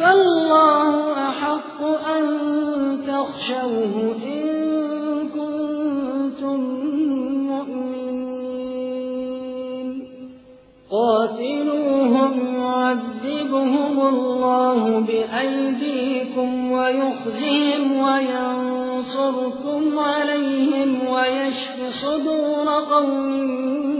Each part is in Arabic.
فالله أحق أن تخشوه إن كنتم مؤمنين. قاتلوهم يعذبهم الله بأيديكم ويخزيهم وينصركم عليهم ويشف صدور قوم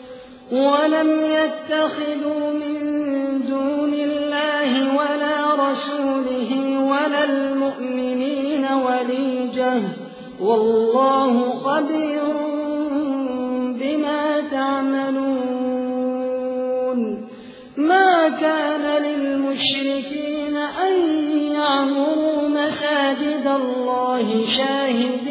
ولم يتخذوا من دون الله ولا رسوله ولا المؤمنين وليجه والله خبير بما تعملون. ما كان للمشركين أن يعمروا مساجد الله شاهدين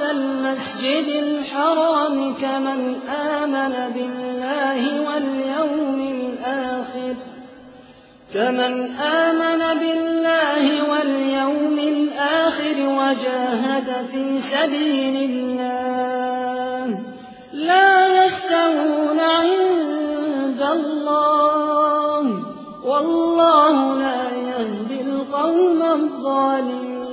المسجد الحرام كمن آمن بالله واليوم الآخر. كمن آمن بالله واليوم الآخر وجاهد في سبيل الله لا يستوون عند الله. والله لا يهدي القوم الظالمين.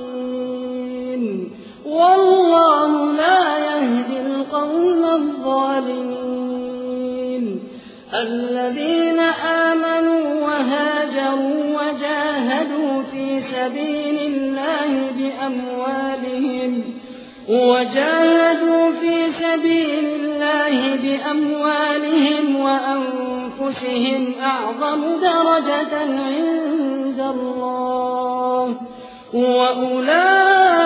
الظالمين. الذين آمنوا وهاجروا وجاهدوا في سبيل الله بأموالهم وجاهدوا في سبيل الله بأموالهم وأنفسهم أعظم درجة عند الله وأولئك